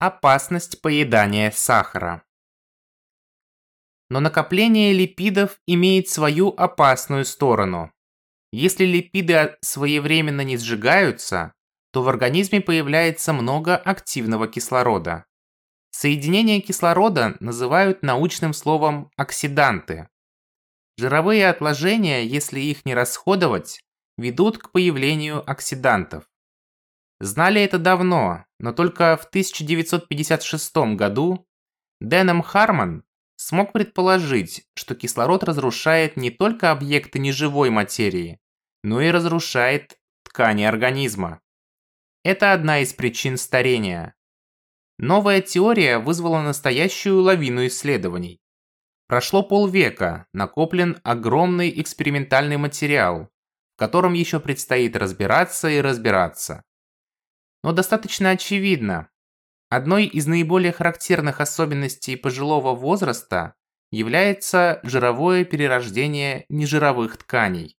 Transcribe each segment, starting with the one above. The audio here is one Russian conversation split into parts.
Опасность поедания сахара. Но накопление липидов имеет свою опасную сторону. Если липиды своевременно не сжигаются, то в организме появляется много активного кислорода. Соединения кислорода называют научным словом оксиданты. Жировые отложения, если их не расходовать, ведут к появлению оксидантов. Знали это давно, но только в 1956 году Дэном Харман смог предположить, что кислород разрушает не только объекты неживой материи, но и разрушает ткани организма. Это одна из причин старения. Новая теория вызвала настоящую лавину исследований. Прошло полвека, накоплен огромный экспериментальный материал, в котором еще предстоит разбираться и разбираться но достаточно очевидно. Одной из наиболее характерных особенностей пожилого возраста является жировое перерождение нежировых тканей.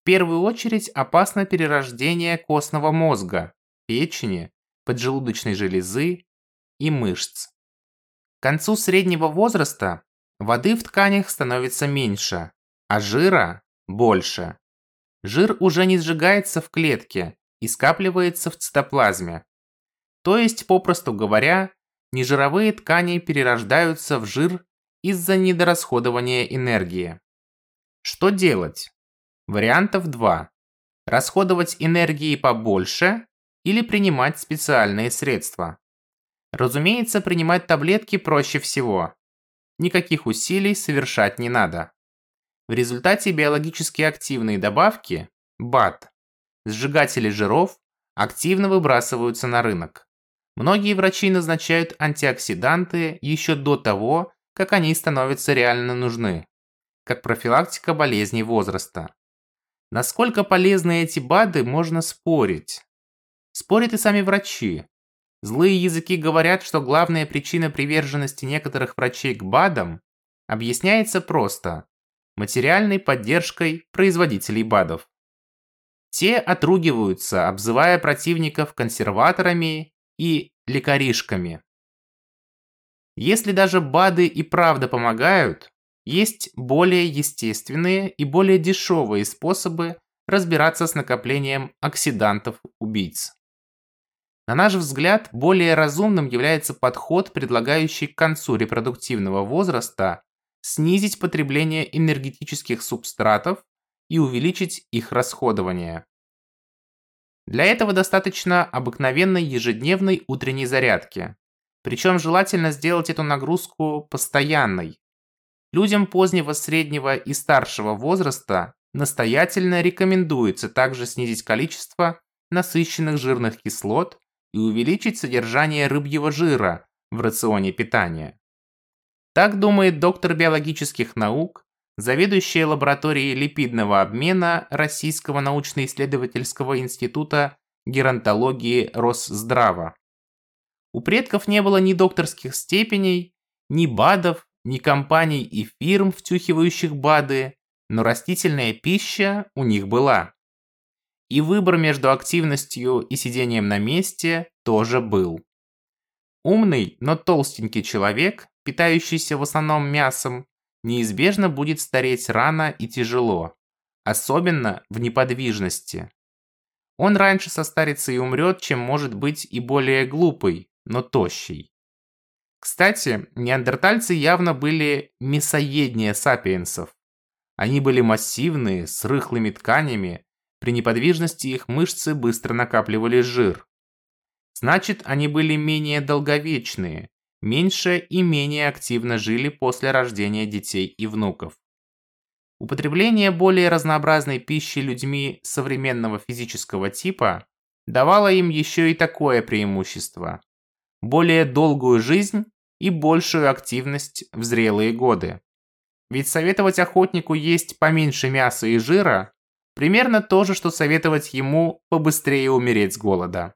В первую очередь опасно перерождение костного мозга, печени, поджелудочной железы и мышц. К концу среднего возраста воды в тканях становится меньше, а жира – больше. Жир уже не сжигается в клетке и скапливается в цитоплазме. То есть, попросту говоря, нежировые ткани перерождаются в жир из-за недорасходования энергии. Что делать? Вариантов два. Расходовать энергии побольше или принимать специальные средства. Разумеется, принимать таблетки проще всего. Никаких усилий совершать не надо. В результате биологически активные добавки, БАТ, сжигатели жиров активно выбрасываются на рынок. Многие врачи назначают антиоксиданты еще до того, как они становятся реально нужны, как профилактика болезней возраста. Насколько полезны эти БАДы, можно спорить. Спорят и сами врачи. Злые языки говорят, что главная причина приверженности некоторых врачей к БАДам объясняется просто – материальной поддержкой производителей БАДов. Те отругиваются, обзывая противников консерваторами и лекаришками. Если даже БАДы и правда помогают, есть более естественные и более дешевые способы разбираться с накоплением оксидантов-убийц. На наш взгляд, более разумным является подход, предлагающий к концу репродуктивного возраста снизить потребление энергетических субстратов и увеличить их расходование. Для этого достаточно обыкновенной ежедневной утренней зарядки. Причем желательно сделать эту нагрузку постоянной. Людям позднего, среднего и старшего возраста настоятельно рекомендуется также снизить количество насыщенных жирных кислот и увеличить содержание рыбьего жира в рационе питания. Так думает доктор биологических наук заведующая лабораторией липидного обмена Российского научно-исследовательского института геронтологии Росздрава. У предков не было ни докторских степеней, ни БАДов, ни компаний и фирм, втюхивающих БАДы, но растительная пища у них была. И выбор между активностью и сидением на месте тоже был. Умный, но толстенький человек, питающийся в основном мясом, неизбежно будет стареть рано и тяжело, особенно в неподвижности. Он раньше состарится и умрет, чем может быть и более глупый, но тощий. Кстати, неандертальцы явно были мясоеднее сапиенсов. Они были массивные, с рыхлыми тканями, при неподвижности их мышцы быстро накапливали жир. Значит, они были менее долговечные, меньше и менее активно жили после рождения детей и внуков. Употребление более разнообразной пищи людьми современного физического типа давало им еще и такое преимущество – более долгую жизнь и большую активность в зрелые годы. Ведь советовать охотнику есть поменьше мяса и жира – примерно то же, что советовать ему побыстрее умереть с голода.